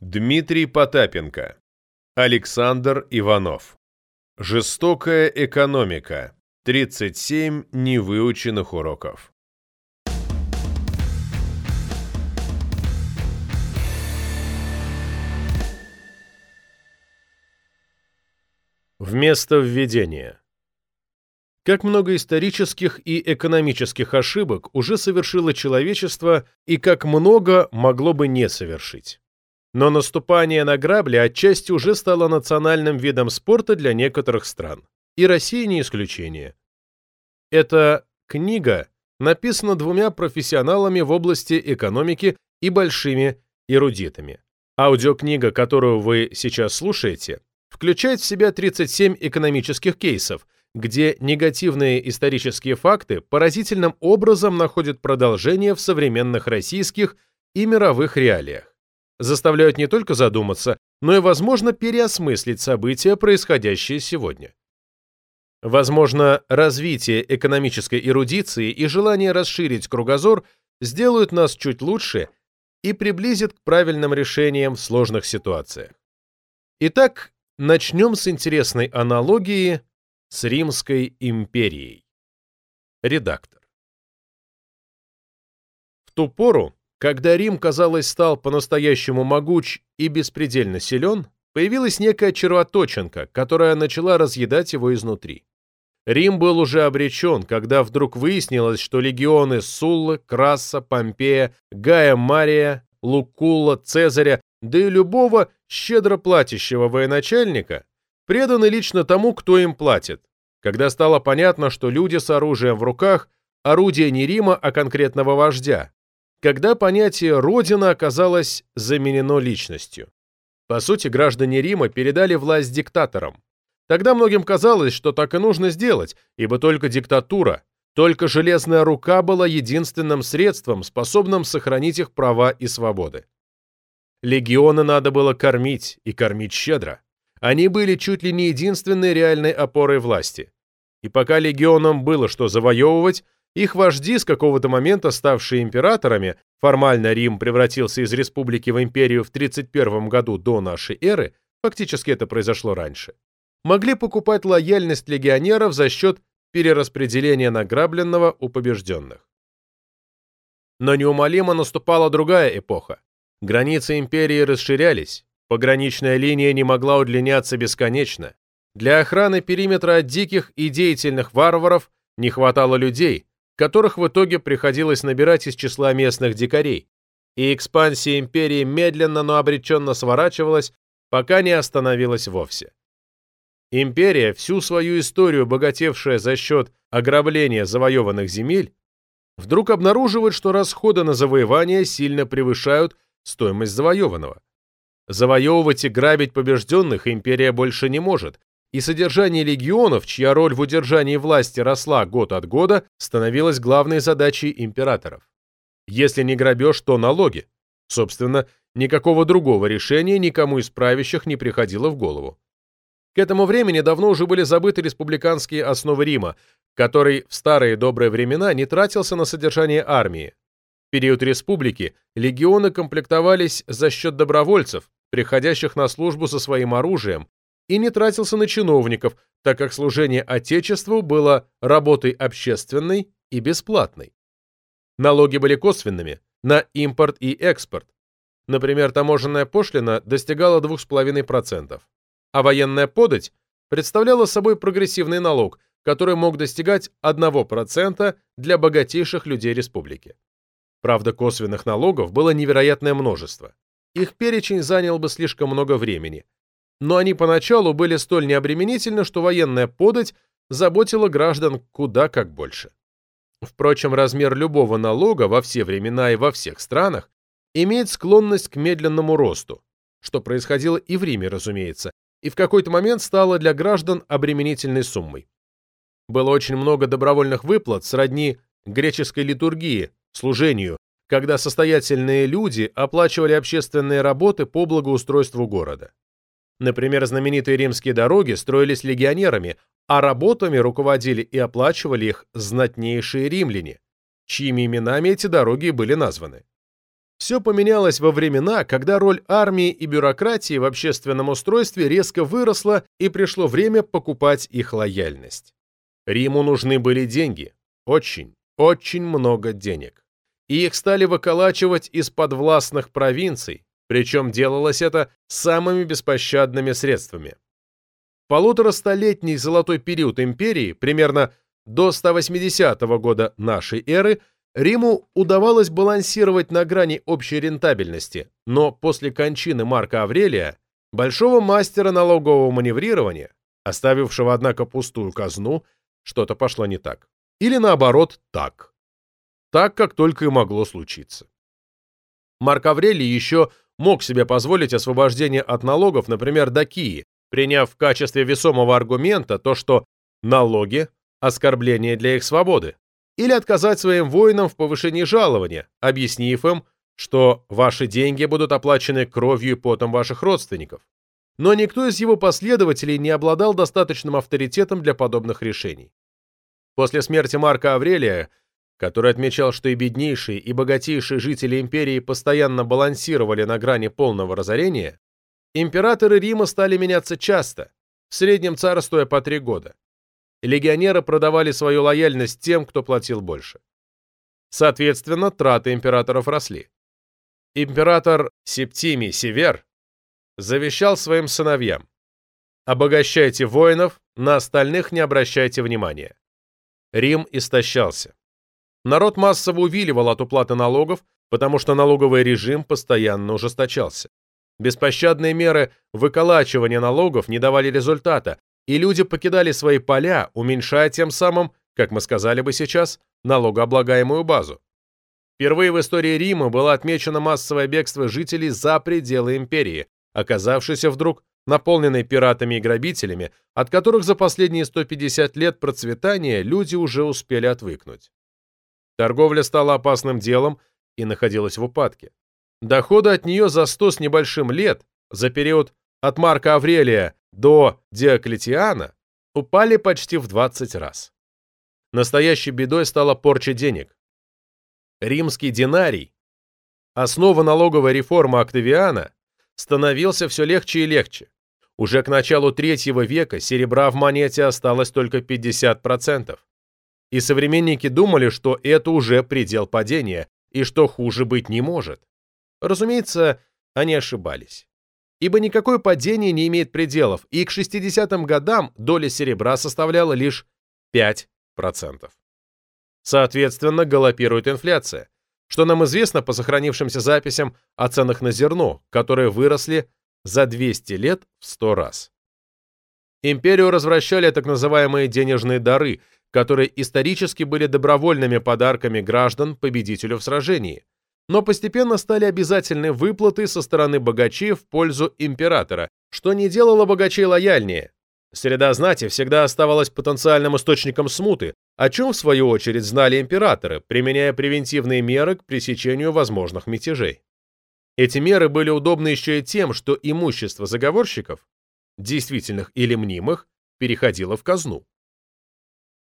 Дмитрий Потапенко. Александр Иванов. Жестокая экономика. 37 невыученных уроков. Вместо введения. Как много исторических и экономических ошибок уже совершило человечество и как много могло бы не совершить. Но наступание на грабли отчасти уже стало национальным видом спорта для некоторых стран. И Россия не исключение. Эта книга написана двумя профессионалами в области экономики и большими эрудитами. Аудиокнига, которую вы сейчас слушаете, включает в себя 37 экономических кейсов, где негативные исторические факты поразительным образом находят продолжение в современных российских и мировых реалиях заставляют не только задуматься, но и, возможно, переосмыслить события, происходящие сегодня. Возможно, развитие экономической эрудиции и желание расширить кругозор сделают нас чуть лучше и приблизят к правильным решениям в сложных ситуациях. Итак, начнем с интересной аналогии с Римской империей. Редактор. В ту пору когда Рим, казалось, стал по-настоящему могуч и беспредельно силен, появилась некая червоточинка, которая начала разъедать его изнутри. Рим был уже обречен, когда вдруг выяснилось, что легионы Суллы, Краса, Помпея, Гая Мария, Лукула, Цезаря, да и любого щедро платящего военачальника преданы лично тому, кто им платит, когда стало понятно, что люди с оружием в руках – орудие не Рима, а конкретного вождя, когда понятие «родина» оказалось заменено личностью. По сути, граждане Рима передали власть диктаторам. Тогда многим казалось, что так и нужно сделать, ибо только диктатура, только железная рука была единственным средством, способным сохранить их права и свободы. Легионы надо было кормить, и кормить щедро. Они были чуть ли не единственной реальной опорой власти. И пока легионам было что завоевывать, их вожди, с какого-то момента ставшие императорами, формально Рим превратился из республики в империю в 31 году до нашей эры, фактически это произошло раньше, могли покупать лояльность легионеров за счет перераспределения награбленного у побежденных. Но неумолимо наступала другая эпоха. Границы империи расширялись, пограничная линия не могла удлиняться бесконечно. Для охраны периметра от диких и деятельных варваров не хватало людей, которых в итоге приходилось набирать из числа местных дикарей, и экспансия империи медленно, но обреченно сворачивалась, пока не остановилась вовсе. Империя, всю свою историю богатевшая за счет ограбления завоеванных земель, вдруг обнаруживает, что расходы на завоевание сильно превышают стоимость завоеванного. Завоевывать и грабить побежденных империя больше не может, и содержание легионов, чья роль в удержании власти росла год от года, становилась главной задачей императоров. Если не грабеж, то налоги. Собственно, никакого другого решения никому из правящих не приходило в голову. К этому времени давно уже были забыты республиканские основы Рима, который в старые добрые времена не тратился на содержание армии. В период республики легионы комплектовались за счет добровольцев, приходящих на службу со своим оружием, и не тратился на чиновников, так как служение Отечеству было работой общественной и бесплатной. Налоги были косвенными на импорт и экспорт. Например, таможенная пошлина достигала 2,5%, а военная подать представляла собой прогрессивный налог, который мог достигать 1% для богатейших людей республики. Правда, косвенных налогов было невероятное множество. Их перечень занял бы слишком много времени, но они поначалу были столь необременительны, что военная подать заботила граждан куда как больше. Впрочем, размер любого налога во все времена и во всех странах имеет склонность к медленному росту, что происходило и в Риме, разумеется, и в какой-то момент стало для граждан обременительной суммой. Было очень много добровольных выплат сродни греческой литургии, служению, когда состоятельные люди оплачивали общественные работы по благоустройству города. Например, знаменитые римские дороги строились легионерами, а работами руководили и оплачивали их знатнейшие римляне, чьими именами эти дороги были названы. все поменялось во времена, когда роль армии и бюрократии в общественном устройстве резко выросла и пришло время покупать их лояльность. Риму нужны были деньги. Очень, очень много денег. И их стали выколачивать из подвластных провинций, причем делалось это самыми беспощадными средствами. Полуторастолетний золотой период империи, примерно до 180 года нашей эры, Риму удавалось балансировать на грани общей рентабельности, но после кончины Марка Аврелия, большого мастера налогового маневрирования, оставившего, однако, пустую казну, что-то пошло не так. Или наоборот, так. Так, как только и могло случиться. Марк Аврелий еще мог себе позволить освобождение от налогов, например, до Кии, приняв в качестве весомого аргумента то, что налоги – оскорбление для их свободы, или отказать своим воинам в повышении жалования, объяснив им, что ваши деньги будут оплачены кровью и потом ваших родственников. Но никто из его последователей не обладал достаточным авторитетом для подобных решений. После смерти Марка Аврелия, который отмечал, что и беднейшие, и богатейшие жители империи постоянно балансировали на грани полного разорения, Императоры Рима стали меняться часто, в среднем царствуя по три года. Легионеры продавали свою лояльность тем, кто платил больше. Соответственно, траты императоров росли. Император Септимий Север завещал своим сыновьям «Обогащайте воинов, на остальных не обращайте внимания». Рим истощался. Народ массово увиливал от уплаты налогов, потому что налоговый режим постоянно ужесточался. Беспощадные меры выколачивания налогов не давали результата, и люди покидали свои поля, уменьшая тем самым, как мы сказали бы сейчас, налогооблагаемую базу. Впервые в истории Рима было отмечено массовое бегство жителей за пределы империи, оказавшейся вдруг наполненной пиратами и грабителями, от которых за последние 150 лет процветания люди уже успели отвыкнуть. Торговля стала опасным делом и находилась в упадке. Доходы от нее за сто с небольшим лет, за период от Марка Аврелия до Диоклетиана, упали почти в 20 раз. Настоящей бедой стала порча денег. Римский динарий, основа налоговой реформы Октавиана, становился все легче и легче. Уже к началу третьего века серебра в монете осталось только 50%. И современники думали, что это уже предел падения, и что хуже быть не может. Разумеется, они ошибались. Ибо никакое падение не имеет пределов, и к 60-м годам доля серебра составляла лишь 5%. Соответственно, галопирует инфляция, что нам известно по сохранившимся записям о ценах на зерно, которые выросли за 200 лет в 100 раз. Империю развращали так называемые денежные дары, которые исторически были добровольными подарками граждан победителю в сражении, но постепенно стали обязательны выплаты со стороны богачей в пользу императора, что не делало богачей лояльнее. Среда знати всегда оставалась потенциальным источником смуты, о чем, в свою очередь, знали императоры, применяя превентивные меры к пресечению возможных мятежей. Эти меры были удобны еще и тем, что имущество заговорщиков, действительных или мнимых, переходило в казну.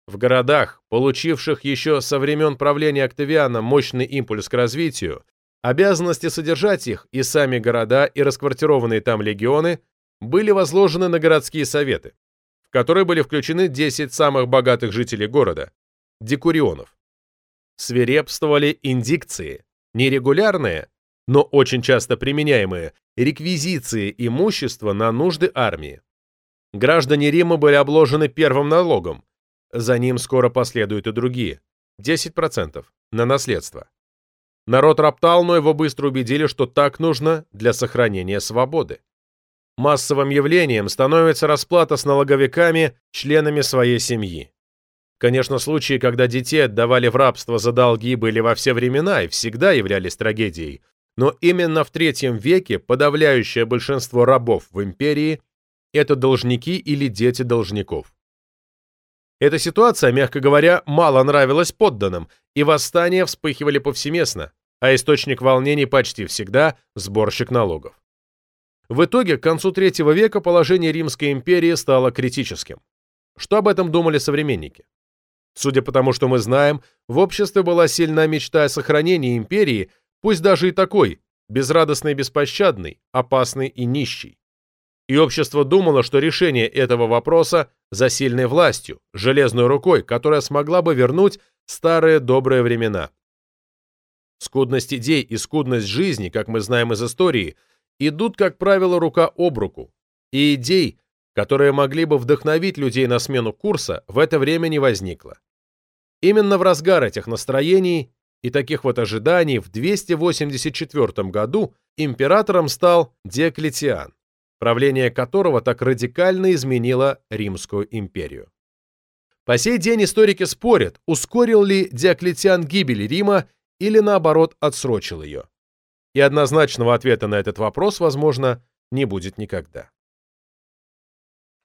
В городах, получивших еще со времен правления Октавиана мощный импульс к развитию, обязанности содержать их и сами города и расквартированные там легионы были возложены на городские советы, в которые были включены 10 самых богатых жителей города – декурионов. Свирепствовали индикции, нерегулярные, но очень часто применяемые, реквизиции имущества на нужды армии. Граждане Рима были обложены первым налогом, за ним скоро последуют и другие. 10% на наследство. Народ роптал, но его быстро убедили, что так нужно для сохранения свободы. Массовым явлением становится расплата с налоговиками, членами своей семьи. Конечно, случаи, когда детей отдавали в рабство за долги, были во все времена и всегда являлись трагедией, но именно в третьем веке подавляющее большинство рабов в империи – это должники или дети должников. Эта ситуация, мягко говоря, мало нравилась подданным, и восстания вспыхивали повсеместно, а источник волнений почти всегда – сборщик налогов. В итоге, к концу третьего века положение Римской империи стало критическим. Что об этом думали современники? Судя по тому, что мы знаем, в обществе была сильная мечта о сохранении империи, пусть даже и такой, безрадостный и беспощадный, опасный и нищий. И общество думало, что решение этого вопроса за сильной властью, железной рукой, которая смогла бы вернуть старые добрые времена. Скудность идей и скудность жизни, как мы знаем из истории, идут, как правило, рука об руку, и идей, которые могли бы вдохновить людей на смену курса, в это время не возникло. Именно в разгар этих настроений и таких вот ожиданий в 284 году императором стал Диоклетиан, правление которого так радикально изменило Римскую империю. По сей день историки спорят, ускорил ли Диоклетиан гибель Рима или наоборот отсрочил ее. И однозначного ответа на этот вопрос, возможно, не будет никогда.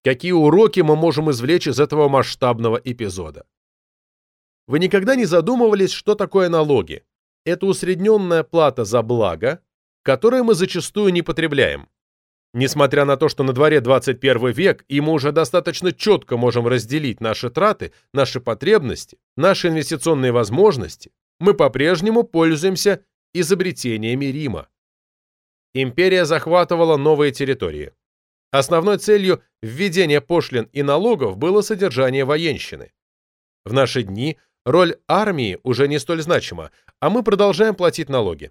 Какие уроки мы можем извлечь из этого масштабного эпизода? Вы никогда не задумывались, что такое налоги? Это усредненная плата за благо, которое мы зачастую не потребляем. Несмотря на то, что на дворе 21 век, и мы уже достаточно четко можем разделить наши траты, наши потребности, наши инвестиционные возможности, мы по-прежнему пользуемся изобретениями Рима. Империя захватывала новые территории. Основной целью введения пошлин и налогов было содержание военщины. В наши дни Роль армии уже не столь значима, а мы продолжаем платить налоги.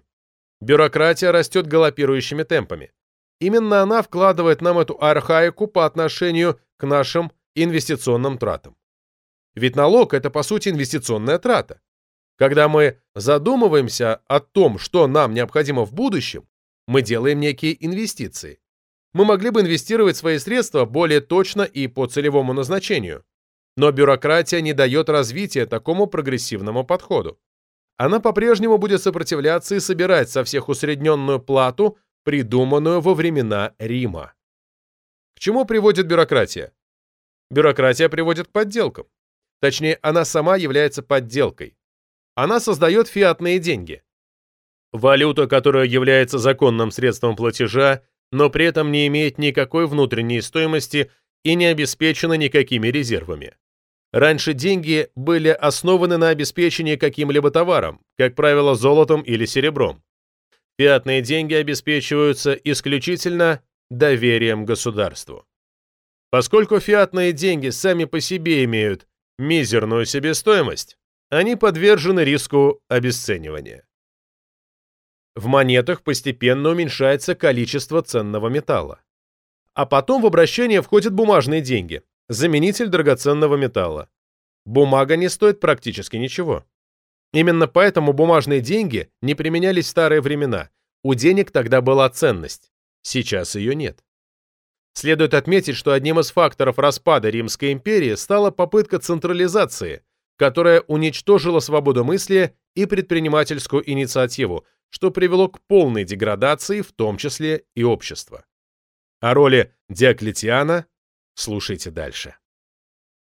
Бюрократия растет галопирующими темпами. Именно она вкладывает нам эту архаику по отношению к нашим инвестиционным тратам. Ведь налог – это, по сути, инвестиционная трата. Когда мы задумываемся о том, что нам необходимо в будущем, мы делаем некие инвестиции. Мы могли бы инвестировать свои средства более точно и по целевому назначению. Но бюрократия не дает развития такому прогрессивному подходу. Она по-прежнему будет сопротивляться и собирать со всех усредненную плату, придуманную во времена Рима. К чему приводит бюрократия? Бюрократия приводит к подделкам. Точнее, она сама является подделкой. Она создает фиатные деньги. Валюта, которая является законным средством платежа, но при этом не имеет никакой внутренней стоимости и не обеспечена никакими резервами. Раньше деньги были основаны на обеспечении каким-либо товаром, как правило, золотом или серебром. Фиатные деньги обеспечиваются исключительно доверием государству. Поскольку фиатные деньги сами по себе имеют мизерную себестоимость, они подвержены риску обесценивания. В монетах постепенно уменьшается количество ценного металла. А потом в обращение входят бумажные деньги, заменитель драгоценного металла. Бумага не стоит практически ничего. Именно поэтому бумажные деньги не применялись в старые времена. У денег тогда была ценность. Сейчас ее нет. Следует отметить, что одним из факторов распада Римской империи стала попытка централизации, которая уничтожила свободу мысли и предпринимательскую инициативу, что привело к полной деградации, в том числе и общества. О роли Диоклетиана Слушайте дальше.